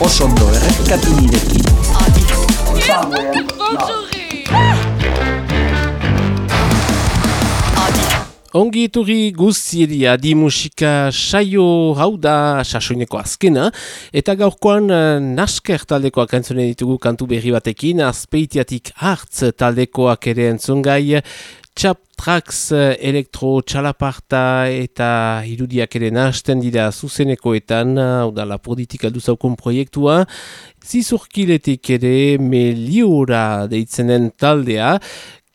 osondo errepikatu nirekin. Ongi eturri guztieri adi musika saio hau da sasoineko azkena eta gaurkoan uh, nasker taldekoak entzunen ditugu kantu berri batekin azpeitiatik hartz taldekoak ere entzungai txap trax elektro txalaparta eta irudiak ere nahasten dira zuzenekoetan. Hau da la politika duzaukun proiektua. Zizurkiletik ere meliora deitzenen taldea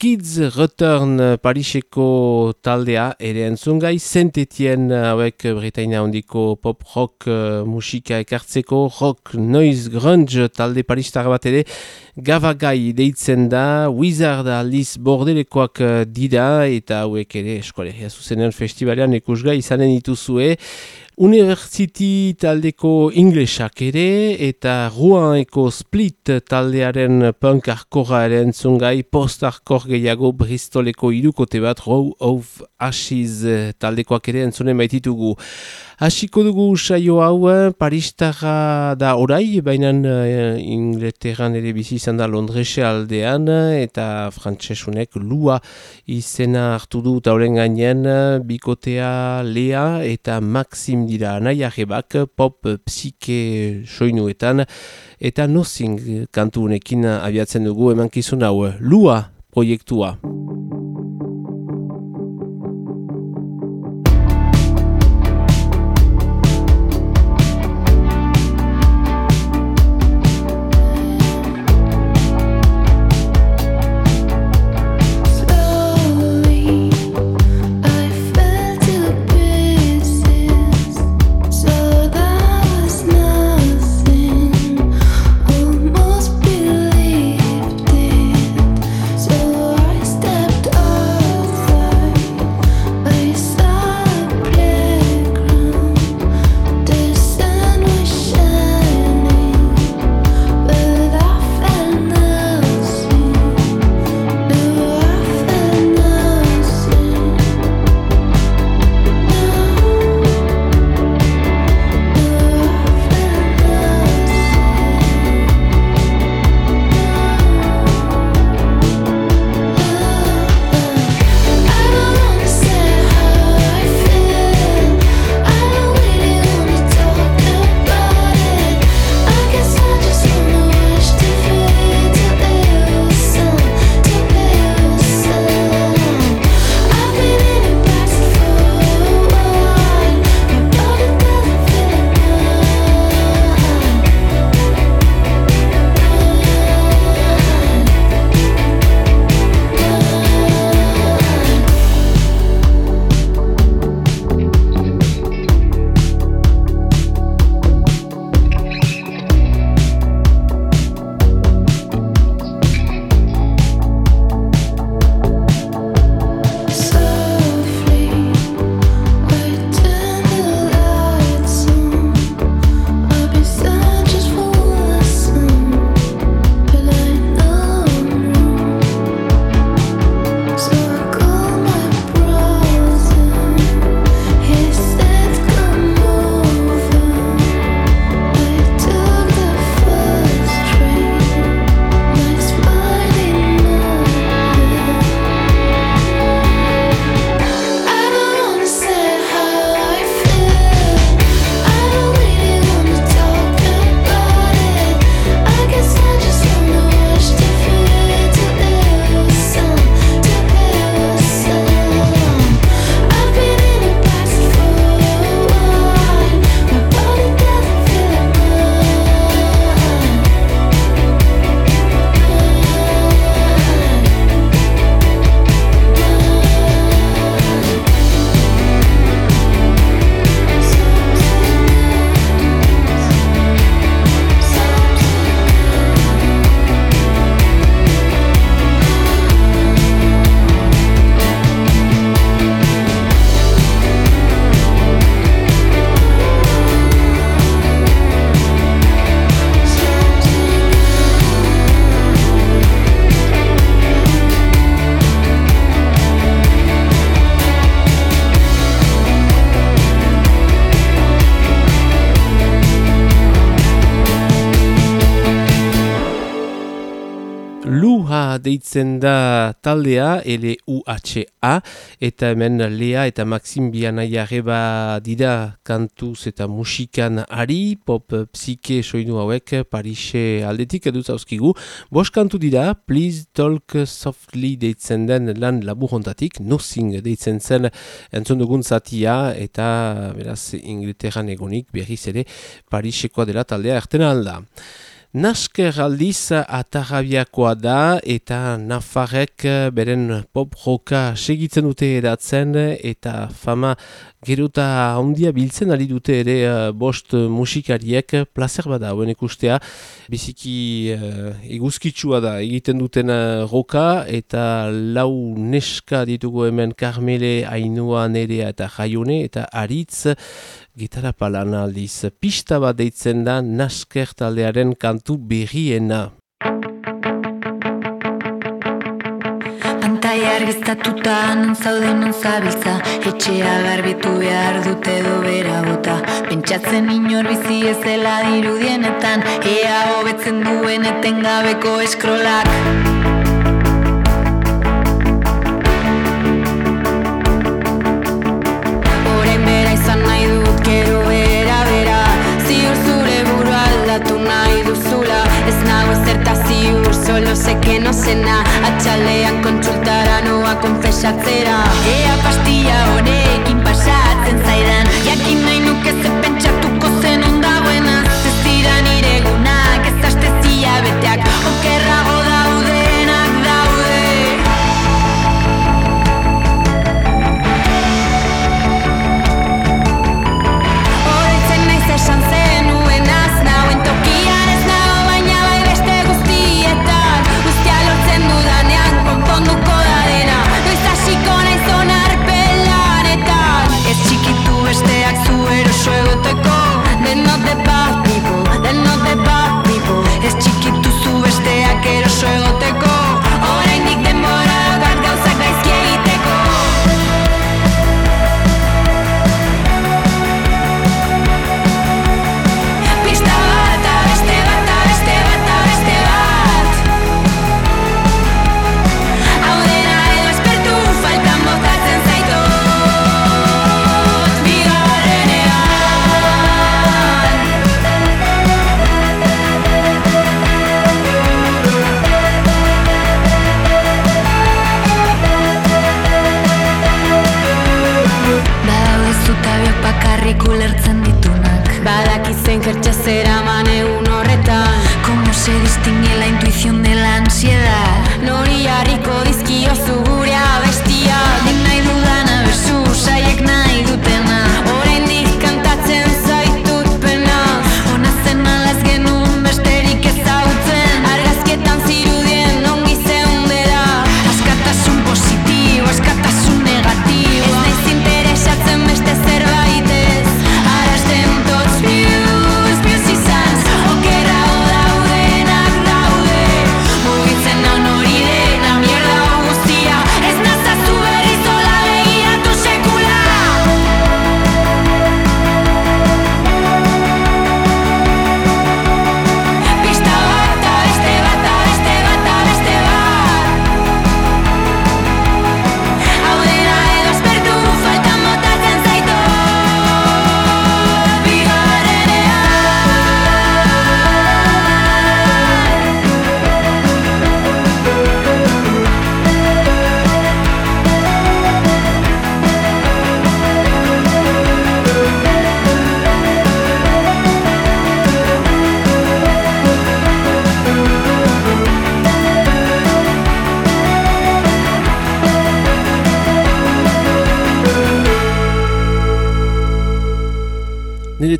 Kids Return Pariseko taldea ere entzungai, zentetien hauek Bretaina hondiko pop-rock uh, musika ekartzeko, rock noise grunge talde paristar bat ere, gavagai deitzen da, Wizard Alice Bordelekoak dira, eta hauek ere eskolegia zuzenen festivalean ikusgai izanen dituzue, University taldeko inglesak ere eta Rouen-eko split taldearen punk arkora ere entzungai post-arkor gehiago bristoleko irukote bat Row of Ashes taldekoak ere entzunen baititugu. Hasiko dugu saio hau, eh, Paristara da orai, baina uh, Inglaterran ere bizi izan da Londrese aldean, eta frantsesunek lua izena hartu du tauren gainean, bikotea Lea eta Maxim dira nahi pop psike soinuetan, eta nozing kantu unekin abiatzen dugu emankizun hau, lua proiektua. Deitzen da taldea, L-U-H-A, eta hemen Lea eta Maxim Bianaia reba dira kantuz eta musikan ari, pop psike soinu hauek Parise aldetik eduz hauskigu. Bos kantu dira, Please Talk Softly deitzen den lan laburrontatik, Nothing deitzen zen entzun dugun zatia, eta beraz Inglaterran egonik berriz ere Parisekoa dela taldea ertena alda. Nasker aldiz atarrabiakoa da eta Nafarrek beren pop roka segitzen dute edatzen eta fama geruta handia biltzen ari dute ere uh, bost musikariek. Placer bada hauen ikustea. Biziki uh, eguzkitsua da egiten duten roka eta lau neska ditugu hemen Carmele, Ainua, Nerea eta Jaione eta Aritz Gitarra palan aldiz, pista bat deitzen da nasker taldearen kantu berriena. Pantai argiztatuta non zaude non zabiltza. Etxea garbitu behar dute do bera bota. Pentsatzen inor bizi ez dela dirudienetan. Ea hobetzen duen etengabeko eskrolak solo sé que no sé nada. Atxalean kontsultara noa konfesatzera. Ea pastilla honekin pasatzen zaidan. Jakin nahi nuke ze pentsatuko zen ondagoenaz Ez dira nire gunak ez astezia beteak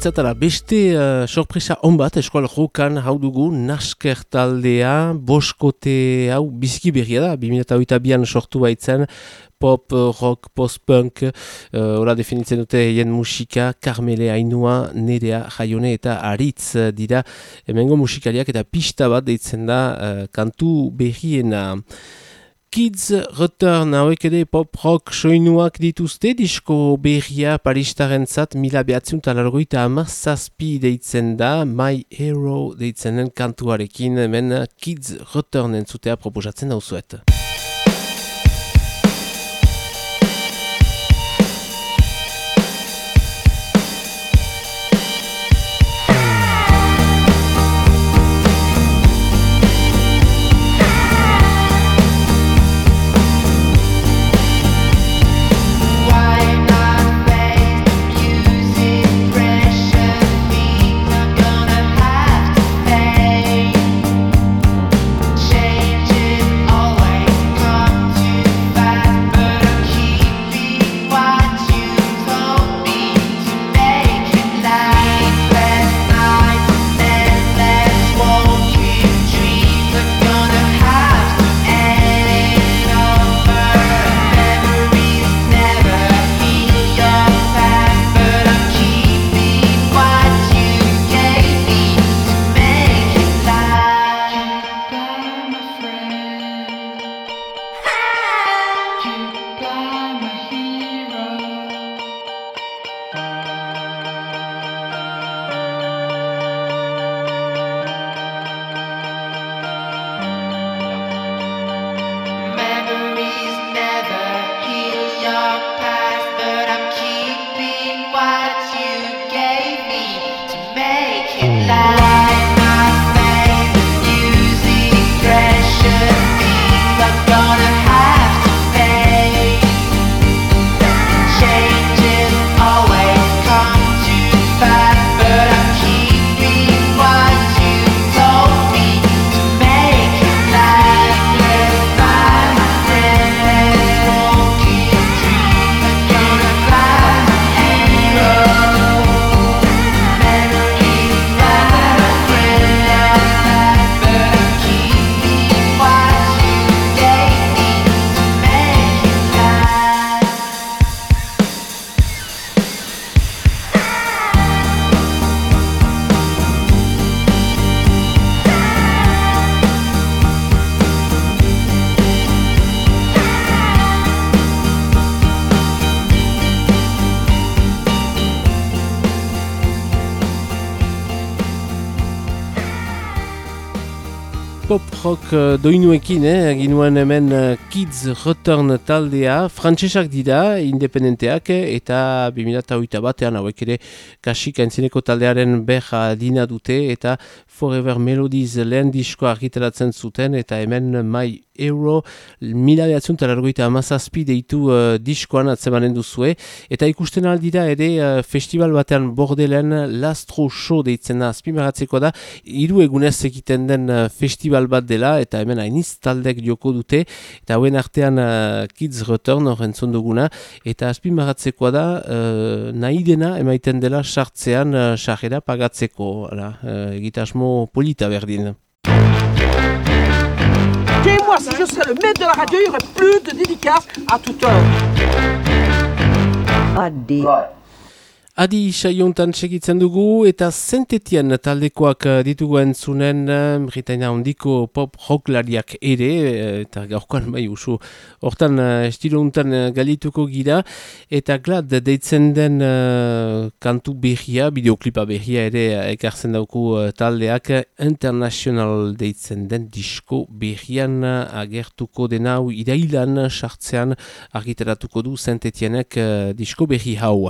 Niretzat ala, beste uh, sorpresa on bat eskual rokan hau dugu nasker taldea, boskote hau biziki berria da, 2008an sortu baitzen, pop, uh, rock, post-punk, uh, ora definitzen dute hien musika, Carmele Ainua, Nerea, Jaione eta Aritz uh, dira hemengo musikariak eta pista bat deitzen da uh, kantu berriena. Kids Return hauek ere pop rock soinuak dituzte disko berria paristaren zat mila behatziun talargoita amazazpi deitzen da My Hero deitzenen kantuarekin hemen Kids Return entzutea proposatzen dauzuet. Rock uh, doinuekin, eh? ginuen hemen uh, Kids Return taldea, frantsesak dira, independenteak, eta 2008 batean hauek ere kasik entzineko taldearen beha dina dute, eta Forever Melodies lehen disko argitaratzen zuten, eta hemen mai euro, mila behatzen talargoita amazazpi deitu uh, diskoan atzemanen duzue, eta ikusten aldira ere uh, festival batean bordelen Lastro Show deitzen da, azpimaratzeko da, hiru egunez egiten den uh, festival bat dela, eta hemen hainiz taldek joko dute, eta hauen artean uh, Kids Return horrentzun duguna, eta azpimaratzeko da, uh, nahi dena emaiten dela sartzean uh, sarrera pagatzeko, uh, egitasmo polita berdin. moi, si je serais le maître de la radio, il n'y aurait plus de dédicaces à toute heure. Adi. Adi saiontan segitzen dugu eta zentetian taldekoak eh, ditugu entzunen eh, Britaina hondiko pop rocklariak ere eh, eta gaurkoan bai usu hortan estilo untan galituko gira eta glad deitzen den kantu berria, bideoklipa berria ere ekartzen dauku taldeak international deitzen den disko berrian agertuko dena irailan sartzean argitaratuko du zentetianek disko berri hau.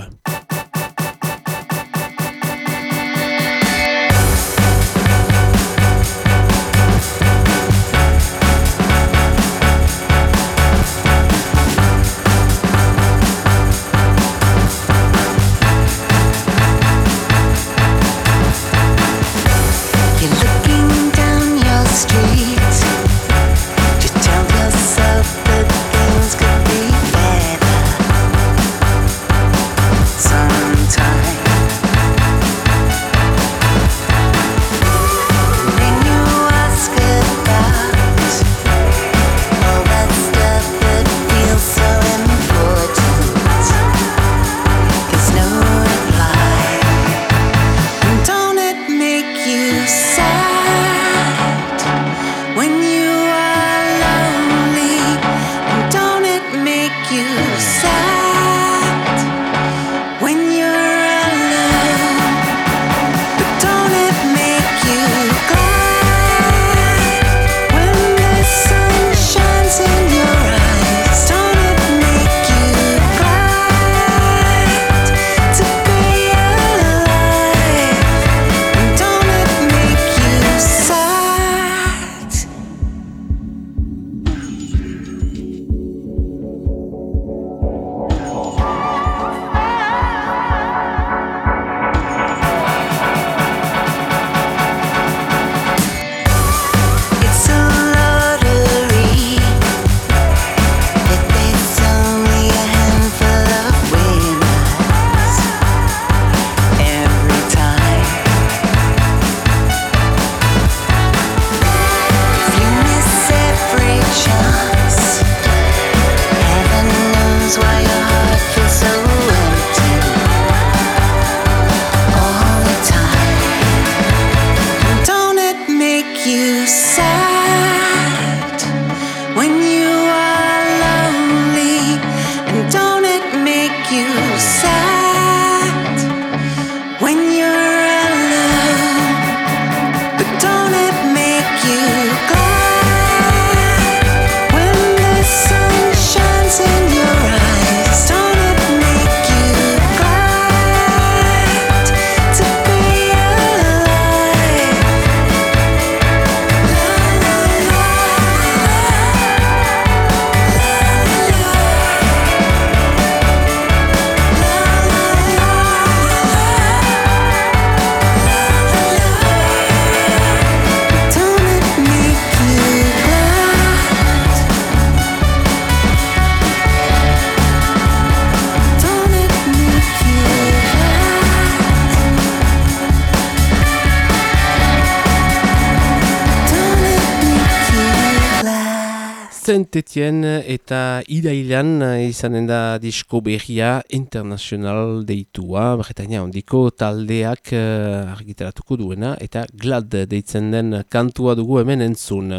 Saint-Etien eta irailan izanen da disko berria international deitua, Bretaña ondiko taldeak uh, argitaratuko duena eta glad deitzen den kantua dugu hemen entzun.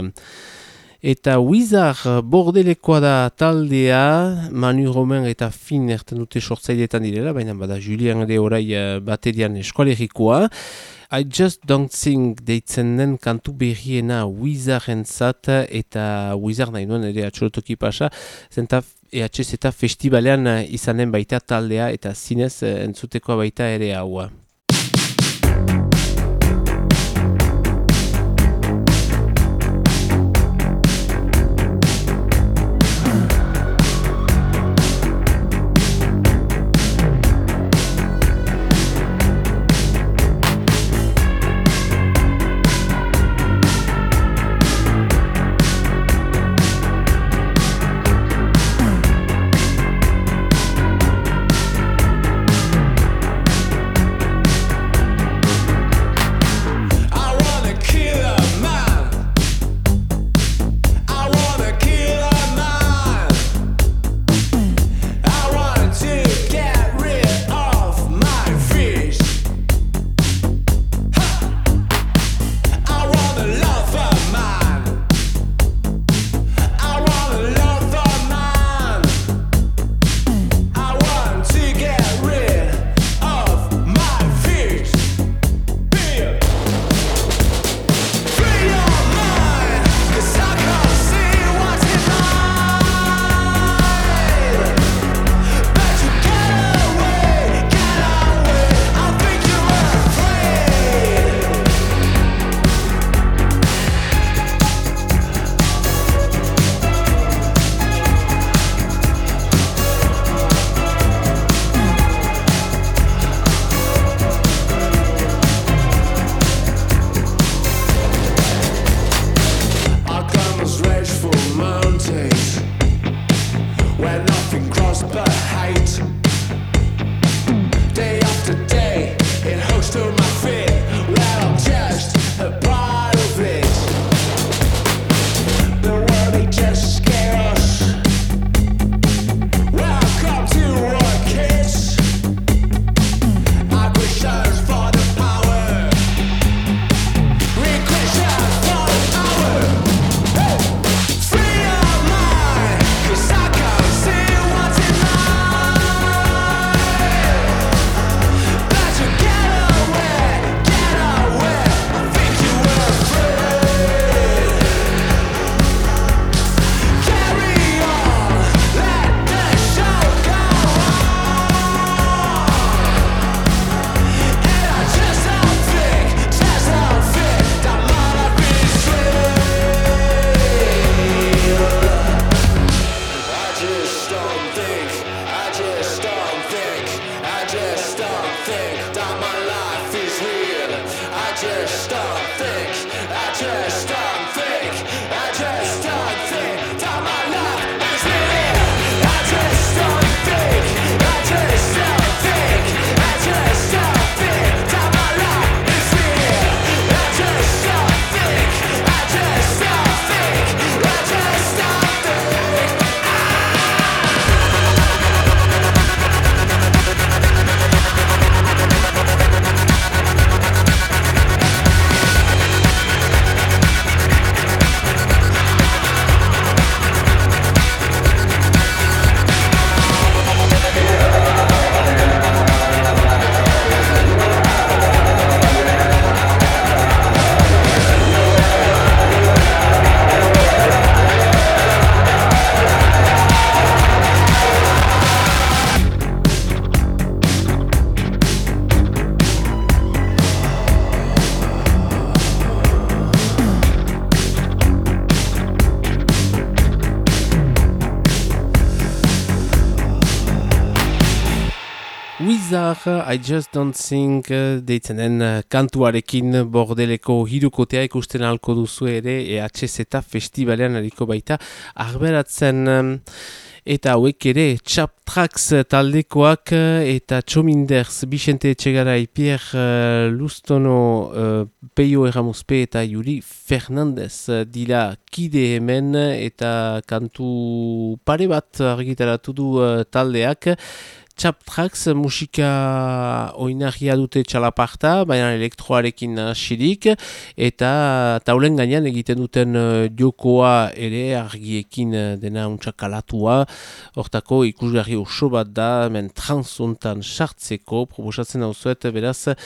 Eta Wizard bordelekoa da taldea, Manu Romen eta Fin erten dute sortzailetan direla, baina bada Julian ere orai baterian eskualerikoa. I just don't think deitzen den kantu berriena Wizard entzat eta Wizard nahi nuen ere atxorotoki pasa, zenta EHZ eta festibalean izanen baita taldea eta zinez eh, entzuteko baita ere haua. I Just Don't Think uh, deitzen den uh, kantuarekin bordeleko hirukotea ikusten alko duzu ere EHZ festivalean ariko baita arberatzen um, eta hauek ere Chap Trax taldekoak eta Txominders, Bixente Etxegarai, Pierre Lustono, Peio Erramuzpe eta Juri Fernandez dila kide hemen eta kantu pare bat argitaratu du taldeak. Txaptrax musika oinarria dute txalaparta, baina elektroarekin asirik, eta taulen gainean egiten duten uh, jokoa ere argiekin uh, dena untxakalatua, hortako ikusgarri oso bat da, men transuntan sartzeko, proposatzen hau zuet, beraz,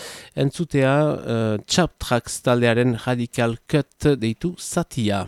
entzutea uh, Txaptrax taldearen radical cut deitu satia.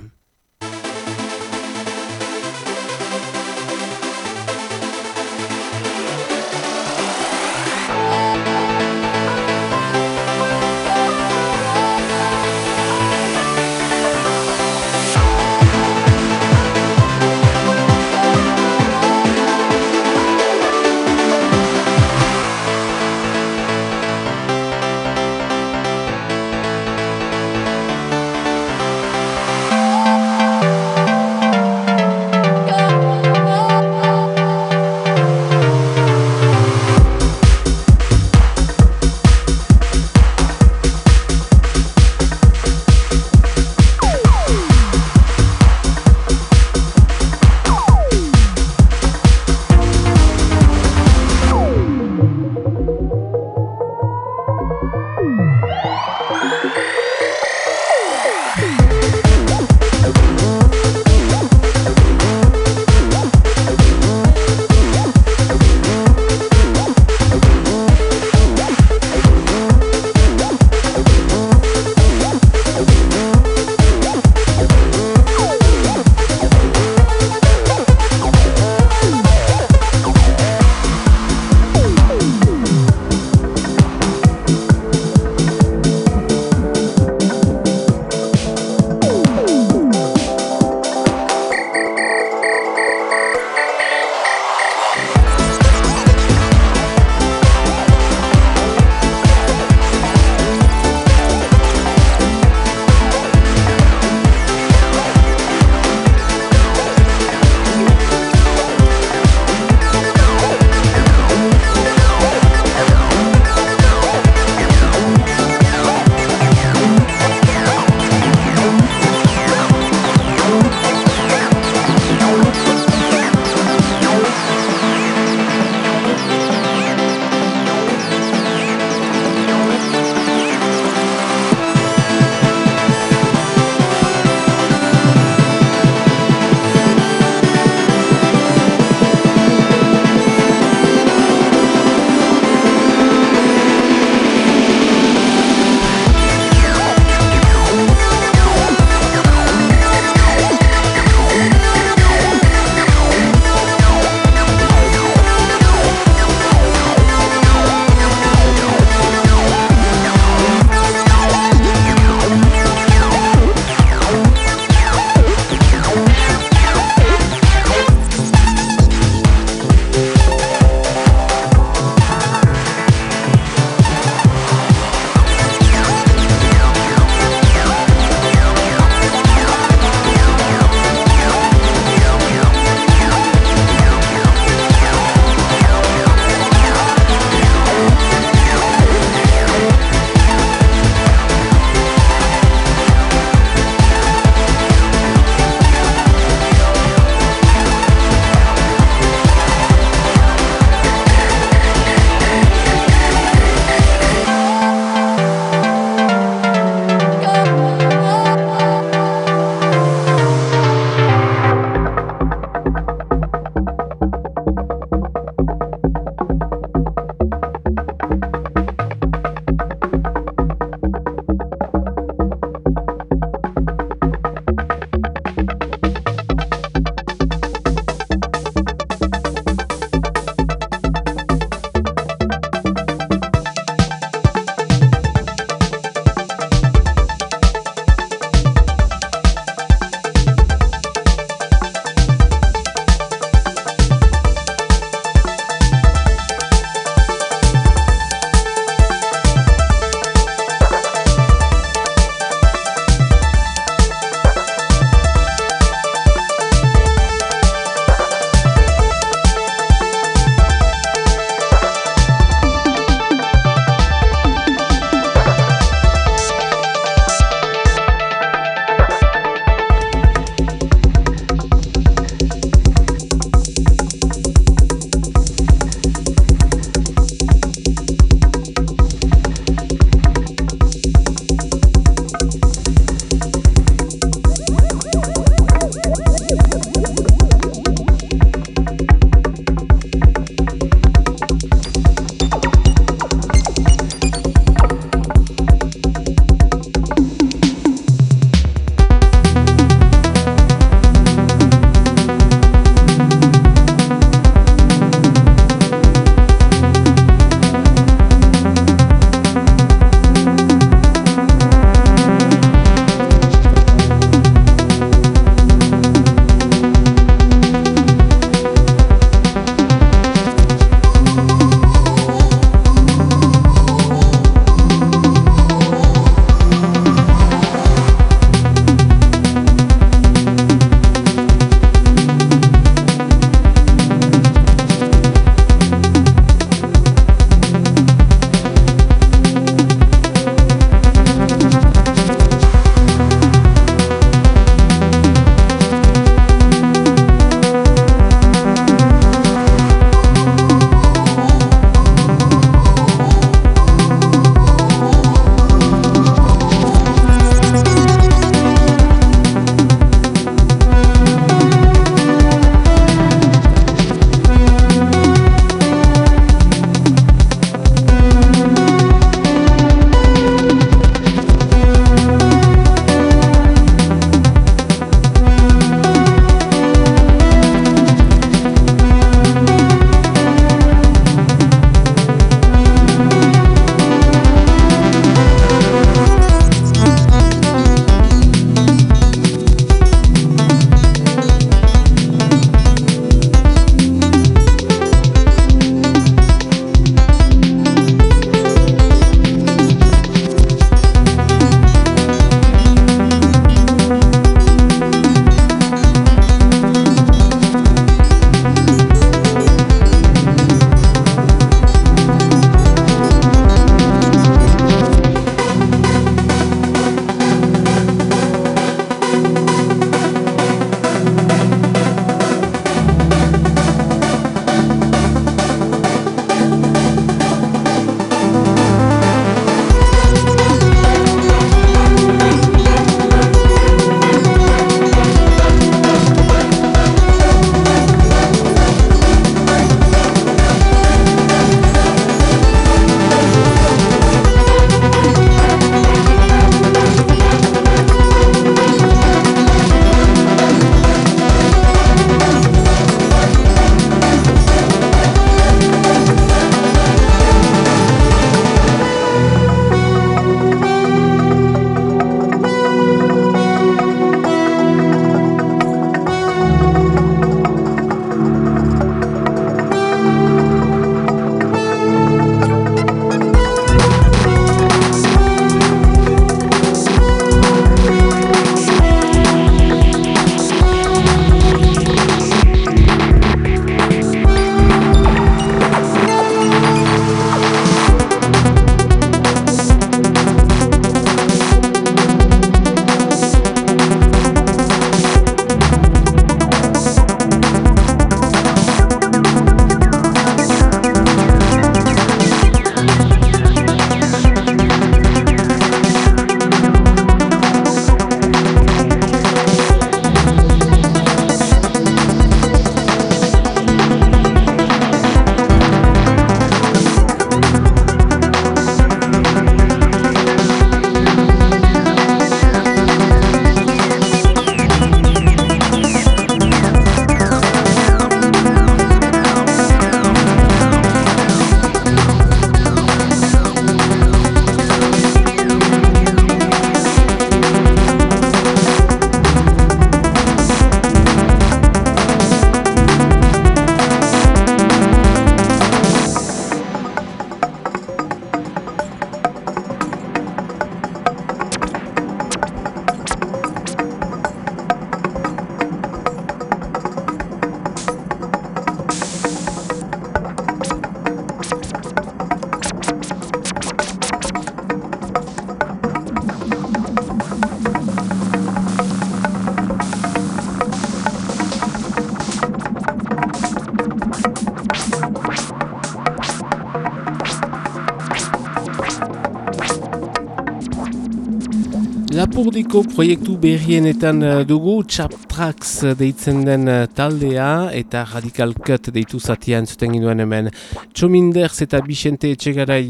Lapurdiko proiektu berrienetan uh, dugu Chap Tracks deitzen den uh, taldea eta Radical Cut deitu zatian zuten ginduen hemen Txominders eta Bixente Etxegarai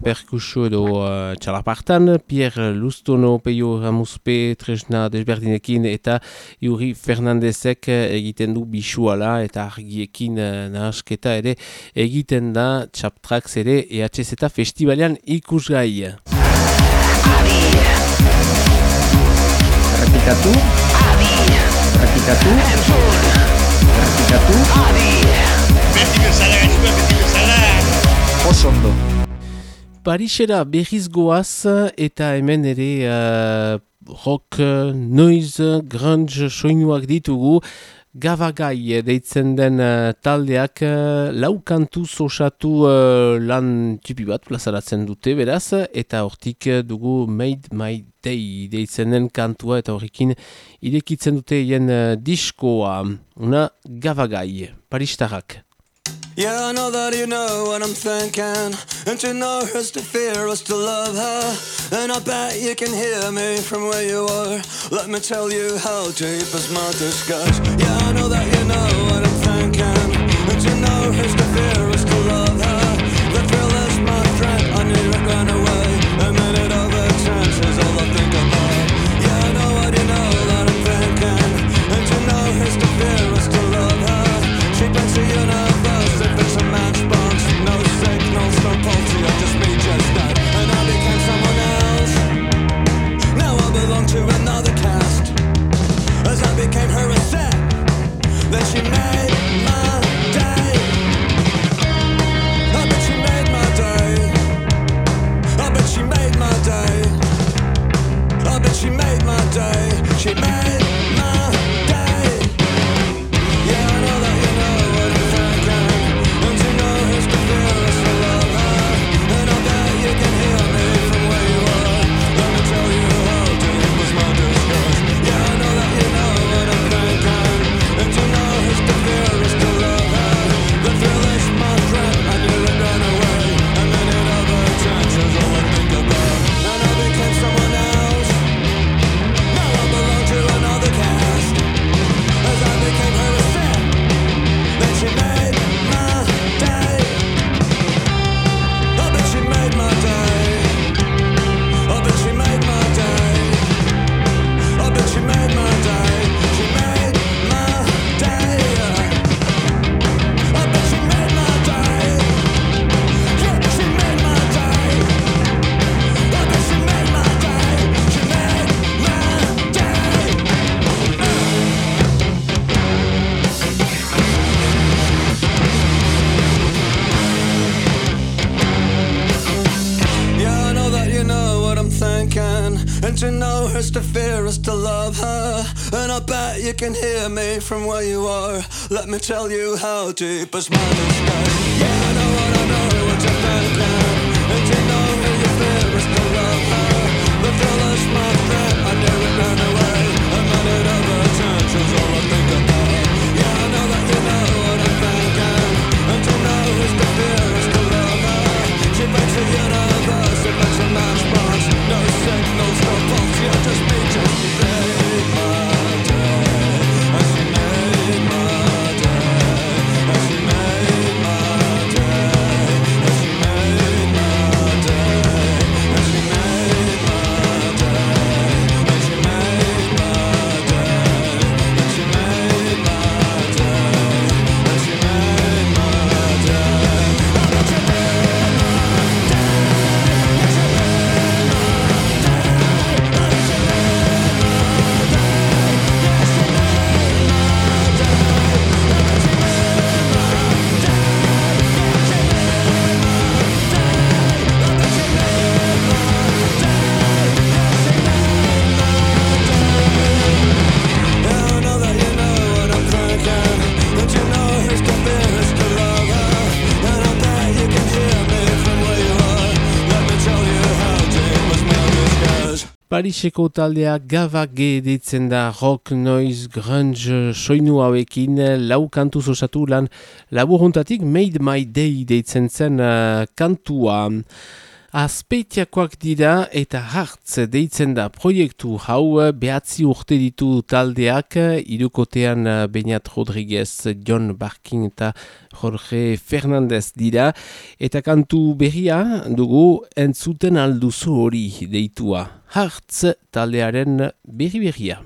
perkusu edo uh, txalapartan Pierre Lustono, Peio Ramuspe, Tresna desberdinekin eta Iuri Fernandezek egiten du bisuala eta argiekin nahasketa ere egiten da Chap Tracks ere EHZ eta festivalean ikusgai. Errepikatu Adi Errepikatu Errepikatu Adi Beti bezala gaitxua, beti bezala Osondo Parisera berriz goaz eta hemen ere uh, rock, noise, grunge soinuak ditugu Gavagai deitzen den uh, taldeak uh, lau kantu osatu uh, lan tipi bat plazaratzen dute beraz eta hortik dugu Made My Day deitzen den kantua eta horrekin irekitzen dute jen uh, diskoa una Gavagai, Paristarrak. Yeah, I know that you know what I'm thinking. And to know her's to fear us to love her. And I bet you can hear me from where you are. Let me tell you how deep is my disgust. Yeah, I know that you know what I'm to know her's to fear is to love her. And I bet you can hear me from where you are. Let me tell you how deep is my disgust. Yeah, I know what I know what you're thinking. And to know who you fear is to love her. The thrill is my friend. I knew it ran away. A minute of a chance is all I think about. Yeah, I know that you know what I'm thinking. And to know who's the fear is to love her. She breaks the universe, those were just the you major Pariseko taldea Gavage deitzen da rock, noise, grunge, soinu hauekin, lau kantu osatu lan laburuntatik Made My Day deitzen zen uh, kantua. Azpeitiakoak dira eta hartz deitzen da proiektu hau behatzi urte ditu taldeak irukotean Beñat Rodriguez, John Barkin eta Jorge Fernandez dira eta kantu berria dugu entzuten alduzu hori deitua. Hartz taldearen berri berria.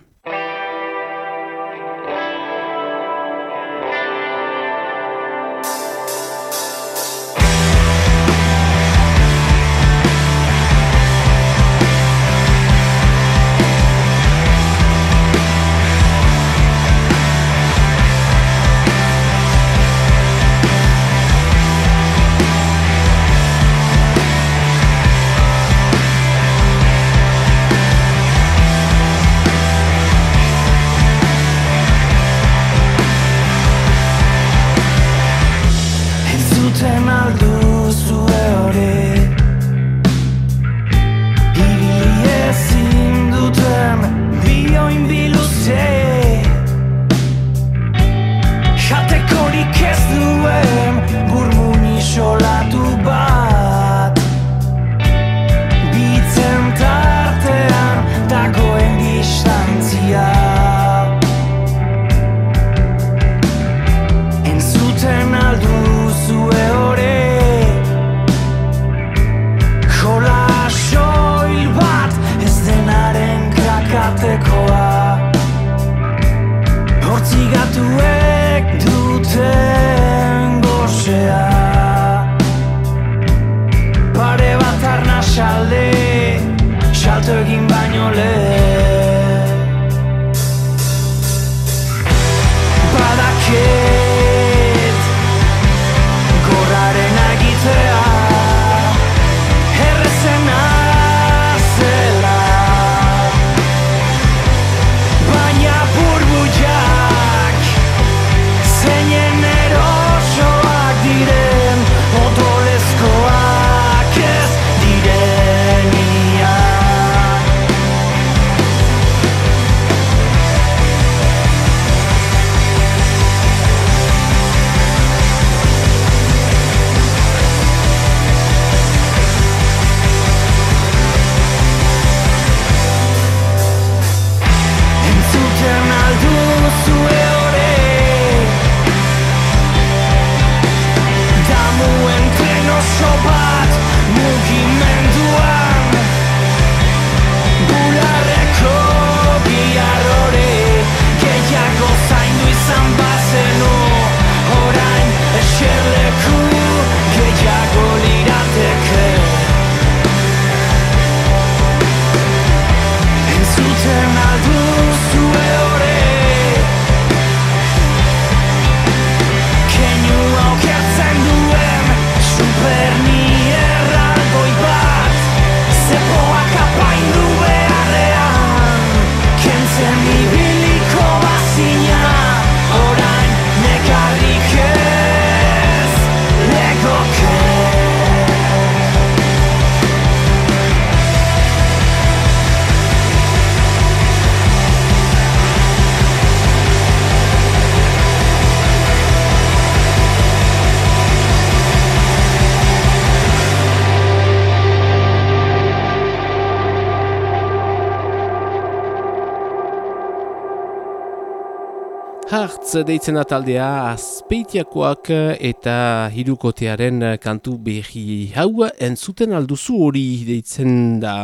Hartz deitzen taldea azpeitiakoak eta hirukotearen kantu behi hau entzuten alduzu hori deitzen da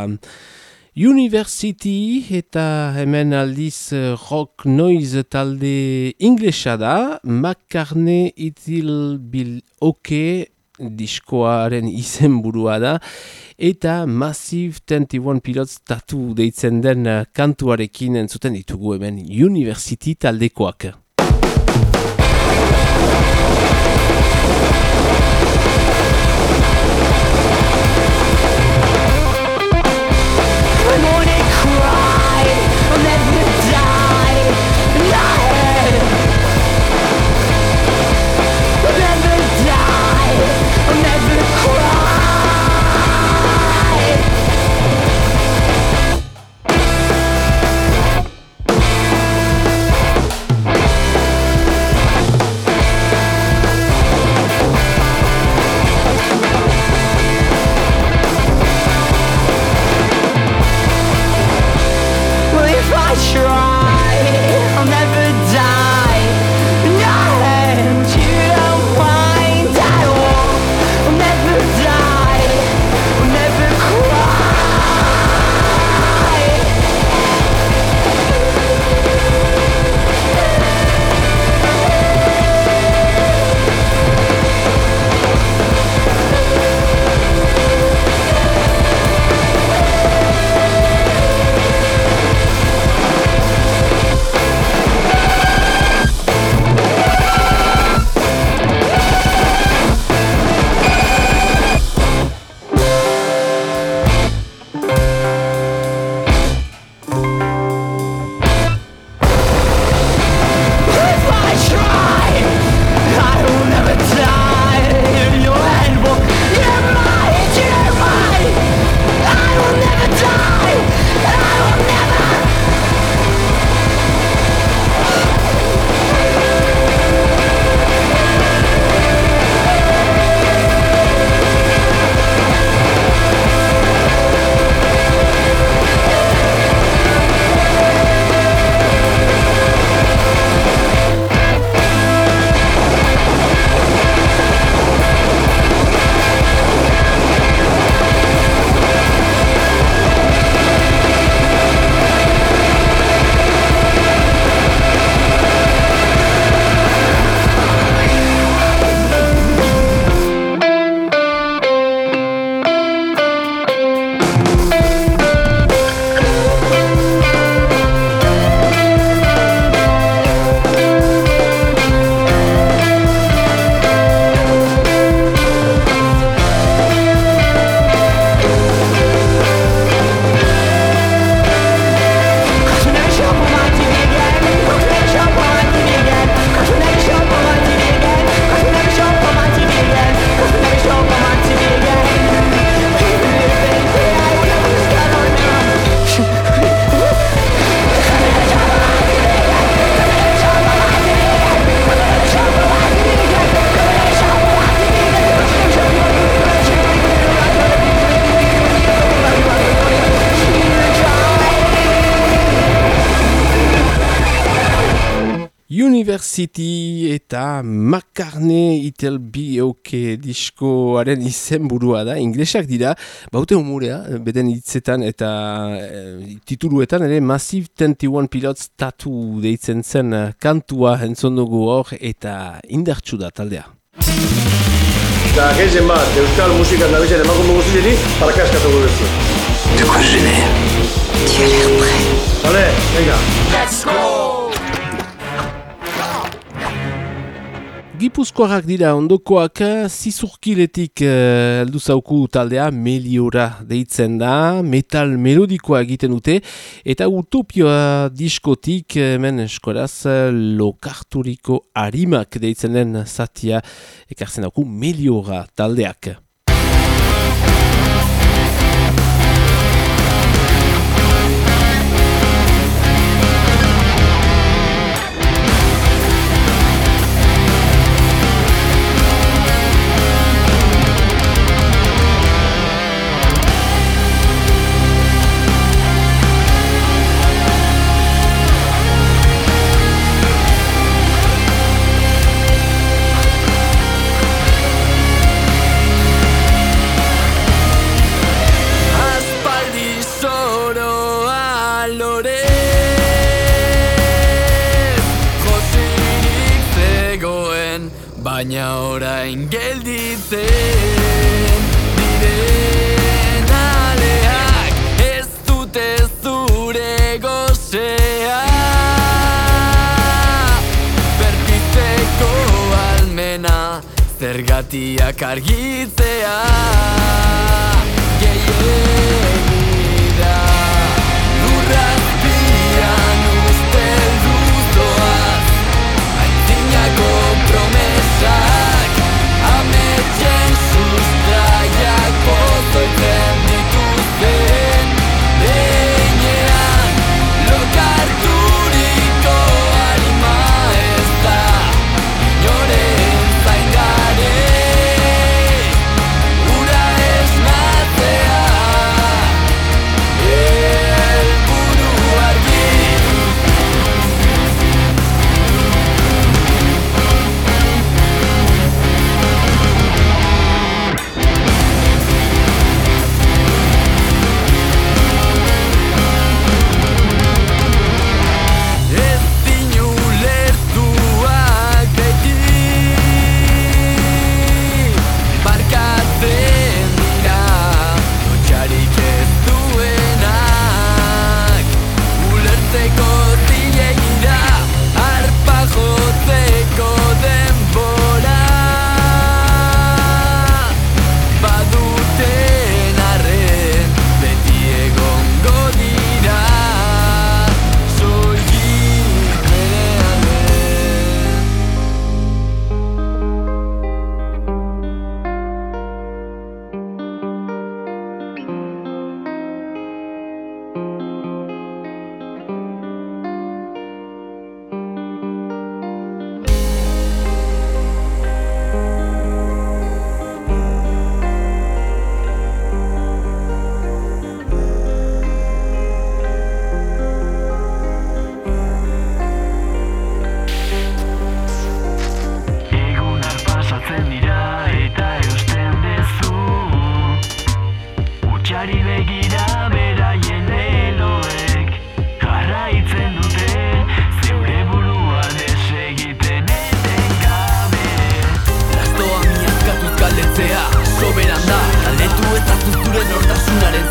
University eta hemen aldiz rock noise talde inglesa da McCartney itil bil oke diskoaren izenburua da eta Massive 21 Pilots tatu deitzen den kantuarekin entzuten ditugu hemen University taldekoak. University eta McCartney Itel B.O.K. diskoaren izen burua da, inglesak dira, baute umurea, beden hitzetan eta e, tituluetan ere Massive 21 Pilots tatu deitzen zen kantua entzon dugu hor eta indartsu da taldea. Eta gehien bat, euskal musikan nabizen emakume guztieri, parakaskatu gurezu. De quoi je n'ai Tu as l'air prêt. Vale, venga. Let's go Gipuzkoak dira ondokoak zizurkiletik uh, aldu zauku taldea meliora deitzen da, metal melodikoa egiten dute, eta utopioa diskotik hemen eskoraz lokarturiko harimak deitzen den zatia ekartzen dauku meliora taldeak. Baina orain gelditzen diren aleak ez dute zure gozea. Berpizteko almena zergatiak argitzea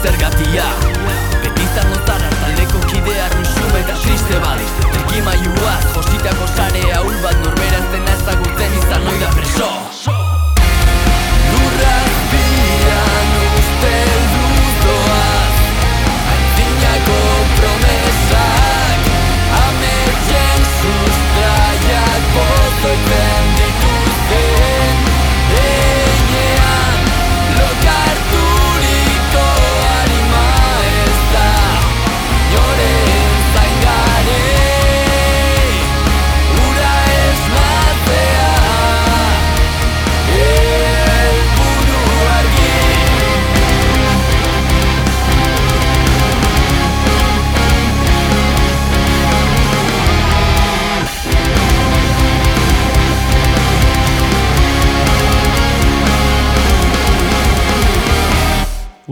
zergatia. Betizan notar hartaleko kidea Ruzume eta triste bat Erkimaiua Jositako zare haul bat norbe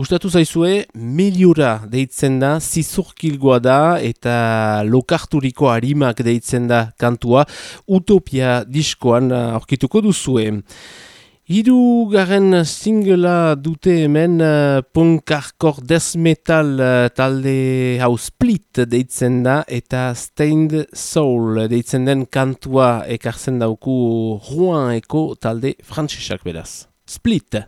Gustatu zaizue, meliura deitzen da, zizurkilgoa da eta lokarturiko harimak deitzen da kantua, utopia diskoan aurkituko duzue. Hiru garen singela dute hemen uh, punk hardcore death metal uh, talde hau split deitzen da eta stained soul deitzen den kantua ekartzen dauku Juan Eko talde frantsesak beraz. Split!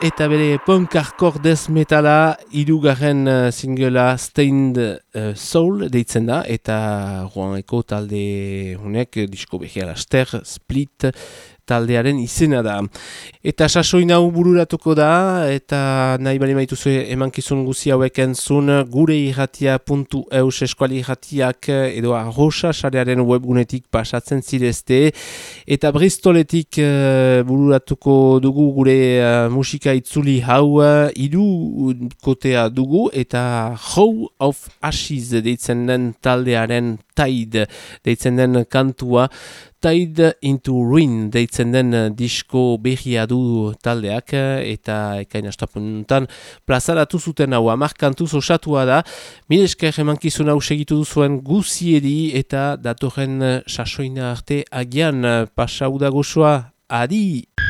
Eta bere punk hardcore death metala irugarren uh, singela Stained uh, Soul deitzen da. Eta Juan talde honek disko behiala Ster Split taldearen izena da. Eta sasoin hau bururatuko da, eta nahi bali maituzu emankizun guzi hauek entzun gure irratia.eus eskuali irratiak edo arroxa sarearen webgunetik pasatzen zirezte, eta bristoletik uh, bururatuko dugu gure uh, musika itzuli hau uh, idu kotea dugu, eta How of Ashes deitzen den taldearen taid deitzen den kantua, Tide into Ruin deitzen den eh, disko berria du taldeak eh, eta ekain astapuntan plazaratu zuten hau amarkantuz osatua da Milesker emankizun hau segitu duzuen guziedi eta datorren eh, sasoina arte agian pasauda gozoa adi!